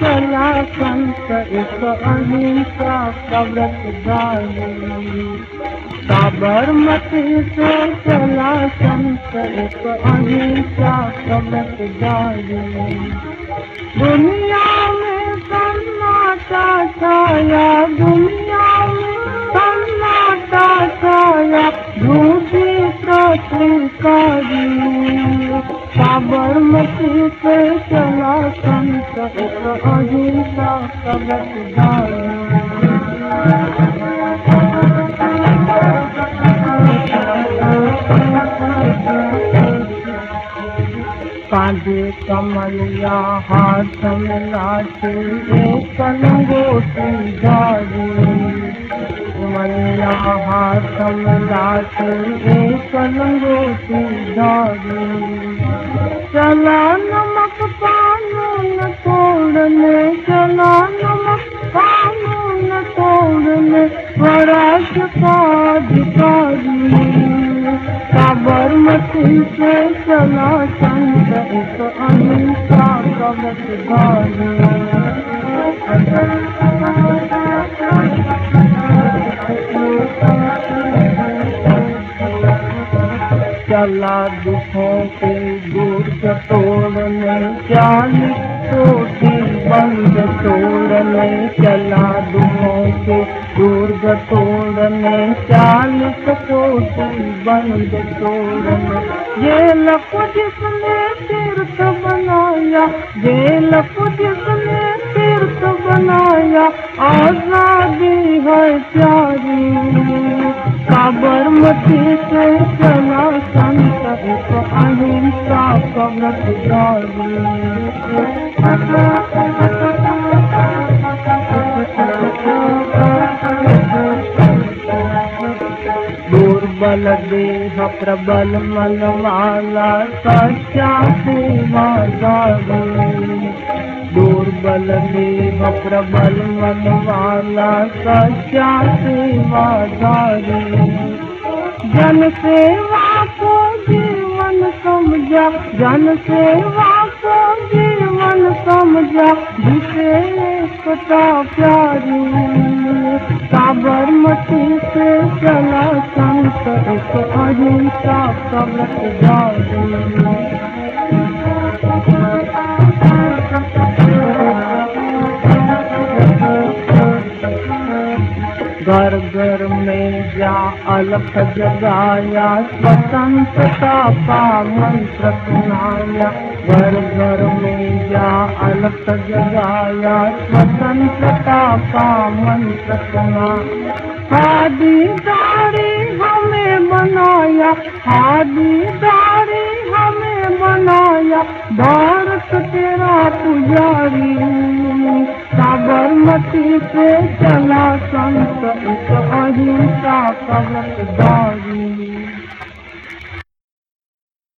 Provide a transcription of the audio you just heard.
चला संत एक अहिंसा कव्रत दारी साबरमती से चला संत अहिंसा कव्रत दारी दुनिया में सन्नाटा छाया दुनिया साबरमती से चला संत एक अहिंसा कवच कांधे कमलिया हाथ में लाठी एक लंगोटी जारी मलिया हाथ में लाठी एक लंगोटी जारी चला नमक पानो न तोड़ने चला नमक पानो न तोड़ने स्वराज का अधिकारी साबरमती से चला अहिंसा कवच चला दुखों के दूर तोड़ने चालीस कोटि बंद तोड़ने चला दुखों के दूर तोड़ने चालीस कोटि बंद तोड़ने ये लख जिसने तीर्थ बनाया, ये लख जिसने तीर्थ बनाया, आज़ादी है प्यारी। साबरमती से चला संत एक अहिंसा कवच दुर्बल सच्चा सेवा दुर्बल देव प्रबल मन वाला सेवा जन सेवा को जीवन समझा, जन सेवा को जीवन समझा, जिसे एकता प्यारी। साबरमती से चला संत अहिंसा घर घर में जा अलख जगाया स्वतंत्रता का मंत्र सुनाया। घर घर में जा अलख जगाया स्वतंत्रता का मंत्र सुना हादी दारी हमें बनाया हादी दारी हमें बनाया भारत तेरा पुजारी साबरमती पे चला संत अहिंसा कवचदारी